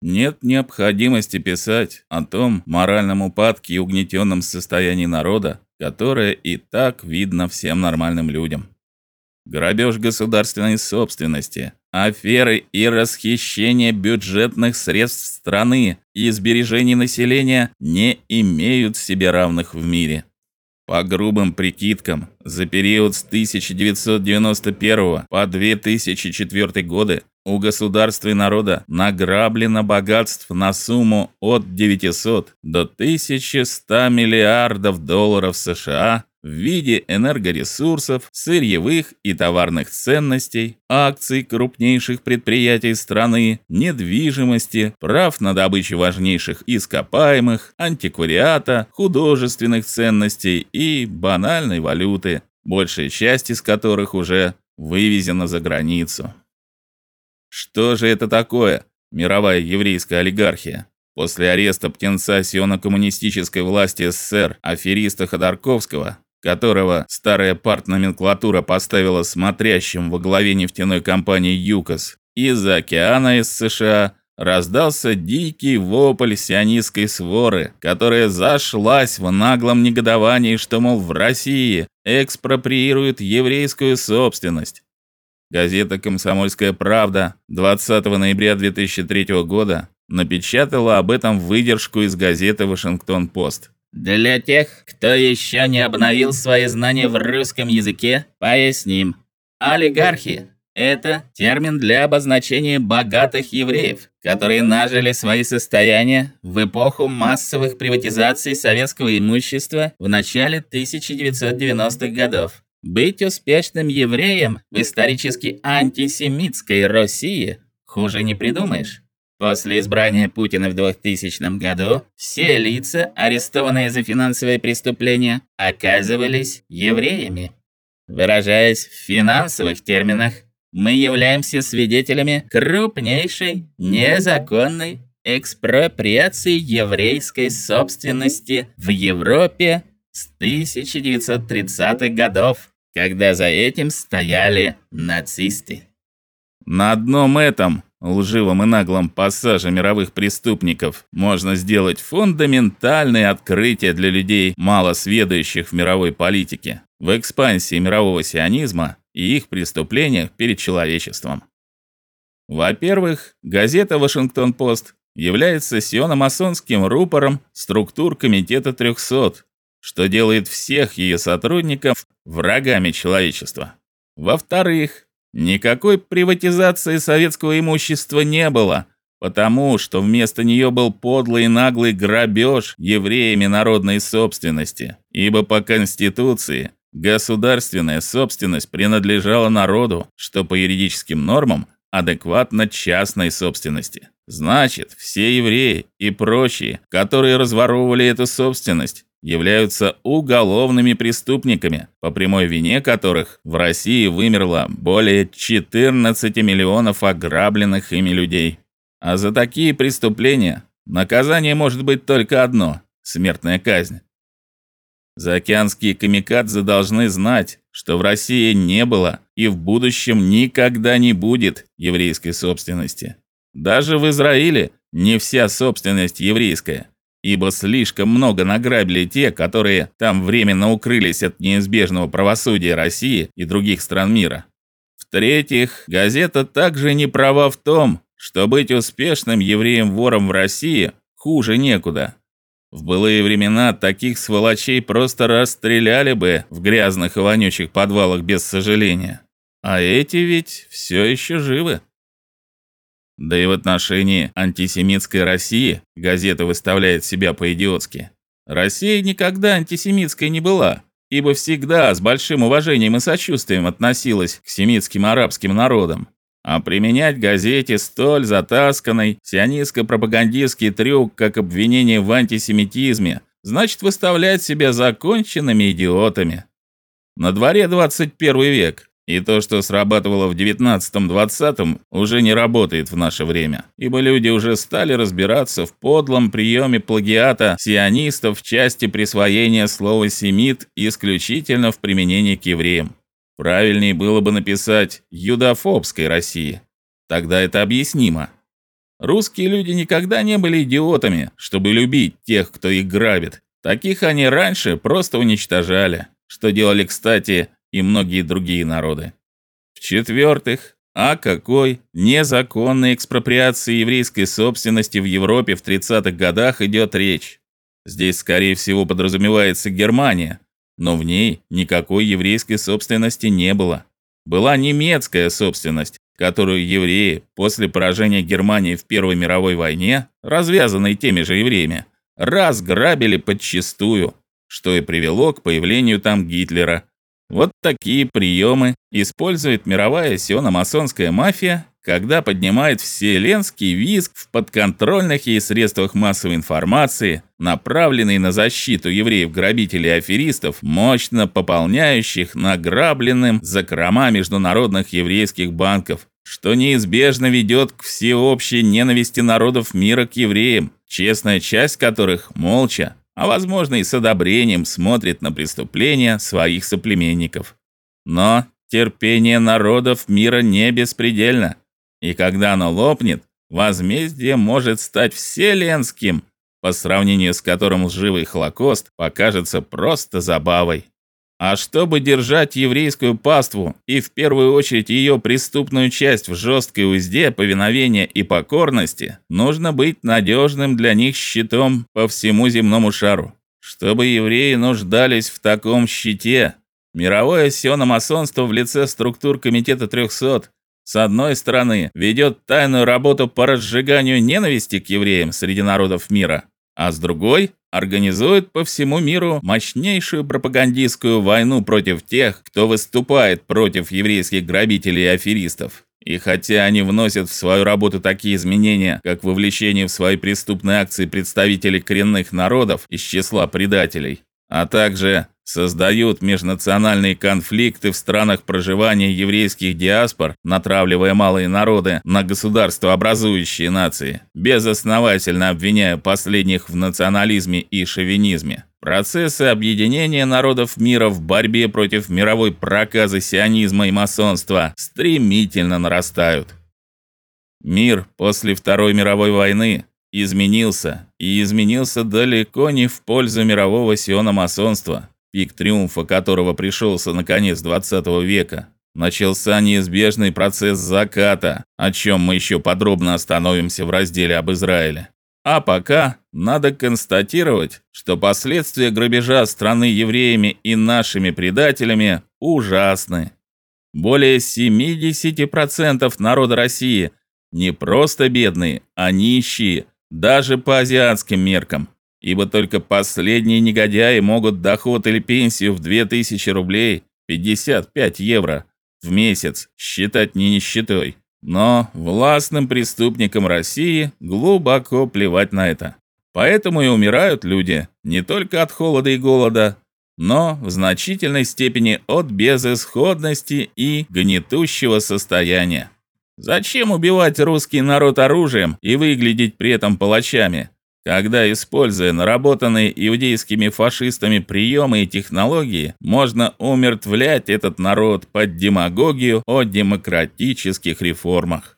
нет необходимости писать о том моральном упадке и угнетенном состоянии народа, которое и так видно всем нормальным людям. Грабеж государственной собственности, аферы и расхищение бюджетных средств страны и сбережений населения не имеют себе равных в мире. По грубым прикидкам, за период с 1991 по 2004 годы у государства и народа награблено богатств на сумму от 900 до 1100 миллиардов долларов США в виде энергоресурсов, сырьевых и товарных ценностей, акций крупнейших предприятий страны, недвижимости, прав на добычу важнейших ископаемых, антиквариата, художественных ценностей и банальной валюты, большая часть из которых уже вывезена за границу. Что же это такое мировая еврейская олигархия? После ареста птенца сионо-коммунистической власти СССР афериста Ходорковского, которого старая партноменклатура поставила смотрящим во главе нефтяной компании ЮКОС, из-за океана из США раздался дикий вопль сионистской своры, которая зашлась в наглом негодовании, что мол в России экспроприируют еврейскую собственность. Газета Комсомольская правда 20 ноября 2003 года напечатала об этом выдержку из газеты Вашингтон-Пост. Для тех, кто еще не обновил свои знания в русском языке, поясним. Олигархи это термин для обозначения богатых евреев, которые нажили свои состояния в эпоху массовых приватизаций советского имущества в начале 1990-х годов. Быть успешным евреем в исторически антисемитской России хуже не придумаешь. После избрания Путина в 2000 году все лица, арестованные за финансовые преступления, оказывались евреями. Выражаясь в финансовых терминах, мы являемся свидетелями крупнейшей незаконной экспроприации еврейской собственности в Европе с 1930-х годов, когда за этим стояли нацисты. На одном этом лживом и наглом пассаже мировых преступников можно сделать фундаментальное открытие для людей, мало сведущих в мировой политике, в экспансии мирового сионизма и их преступлениях перед человечеством. Во-первых, газета Вашингтон-Пост является сиономасонским рупором структур комитета 300, что делает всех ее сотрудников врагами человечества. Во-вторых, никакой приватизации советского имущества не было, потому что вместо нее был подлый и наглый грабеж евреями народной собственности, ибо по конституции государственная собственность принадлежала народу, что по юридическим нормам адекватно частной собственности. Значит, все евреи и прочие, которые разворовывали эту собственность, являются уголовными преступниками, по прямой вине которых в России вымерло более 14 миллионов ограбленных ими людей. А за такие преступления наказание может быть только одно смертная казнь. Заокеанские камикадзе должны знать, что в России не было и в будущем никогда не будет еврейской собственности. Даже в Израиле не вся собственность еврейская ибо слишком много награбили те, которые там временно укрылись от неизбежного правосудия России и других стран мира. В-третьих, газета также не права в том, что быть успешным евреем-вором в России хуже некуда. В былые времена таких сволочей просто расстреляли бы в грязных и вонючих подвалах без сожаления. А эти ведь все еще живы. Да и в отношении антисемитской России газета выставляет себя по-идиотски. Россия никогда антисемитской не была, ибо всегда с большим уважением и сочувствием относилась к семитским арабским народам. А применять газете столь затасканный сионистско-пропагандистский трюк, как обвинение в антисемитизме, значит выставлять себя законченными идиотами. На дворе 21 век, и то, что срабатывало в 19-20, уже не работает в наше время, ибо люди уже стали разбираться в подлом приеме плагиата сионистов в части присвоения слова семит исключительно в применении к евреям. Правильнее было бы написать юдофобской России. Тогда это объяснимо. Русские люди никогда не были идиотами, чтобы любить тех, кто их грабит. Таких они раньше просто уничтожали, что делали, кстати, и многие другие народы. В-четвертых, о какой незаконной экспроприации еврейской собственности в Европе в 30-х годах идет речь? Здесь, скорее всего, подразумевается Германия, но в ней никакой еврейской собственности не было. Была немецкая собственность, которую евреи после поражения Германии в Первой мировой войне, развязанной теми же евреями, разграбили подчистую, что и привело к появлению там Гитлера. Вот такие приемы использует мировая сиономасонская мафия когда поднимает вселенский визг в подконтрольных ей средствах массовой информации, направленный на защиту евреев-грабителей и аферистов, мощно пополняющих награбленным закрома международных еврейских банков, что неизбежно ведет к всеобщей ненависти народов мира к евреям, честная часть которых молча, а возможно и с одобрением смотрит на преступления своих соплеменников. Но терпение народов мира не беспредельно. И когда оно лопнет, возмездие может стать вселенским, по сравнению с которым лживый Холокост покажется просто забавой. А чтобы держать еврейскую паству и в первую очередь ее преступную часть в жесткой узде повиновения и покорности, нужно быть надежным для них щитом по всему земному шару. Чтобы евреи нуждались в таком щите, мировое сиономасонство в лице структур комитета 300 с одной стороны, ведет тайную работу по разжиганию ненависти к евреям среди народов мира, а с другой организует по всему миру мощнейшую пропагандистскую войну против тех, кто выступает против еврейских грабителей и аферистов. И хотя они вносят в свою работу такие изменения, как вовлечение в свои преступные акции представителей коренных народов из числа предателей, а также создают межнациональные конфликты в странах проживания еврейских диаспор, натравливая малые народы на государство образующие нации, безосновательно обвиняя последних в национализме и шовинизме. Процессы объединения народов мира в борьбе против мировой проказы сионизма и масонства стремительно нарастают. Мир после Второй мировой войны изменился, и изменился далеко не в пользу мирового сиономасонства, пик триумфа которого пришелся на конец 20 века. Начался неизбежный процесс заката, о чем мы еще подробно остановимся в разделе об Израиле. А пока надо констатировать, что последствия грабежа страны евреями и нашими предателями ужасны. Более 70% народа России не просто бедные, а нищие, даже по азиатским меркам, ибо только последние негодяи могут доход или пенсию в 2000 рублей, 55 евро в месяц считать не нищетой. Но властным преступникам России глубоко плевать на это. Поэтому и умирают люди не только от холода и голода, но в значительной степени от безысходности и гнетущего состояния. Зачем убивать русский народ оружием и выглядеть при этом палачами, когда, используя наработанные иудейскими фашистами приемы и технологии, можно умертвлять этот народ под демагогию о демократических реформах?